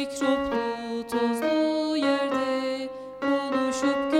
Mikroplu tozlu yerde konuşup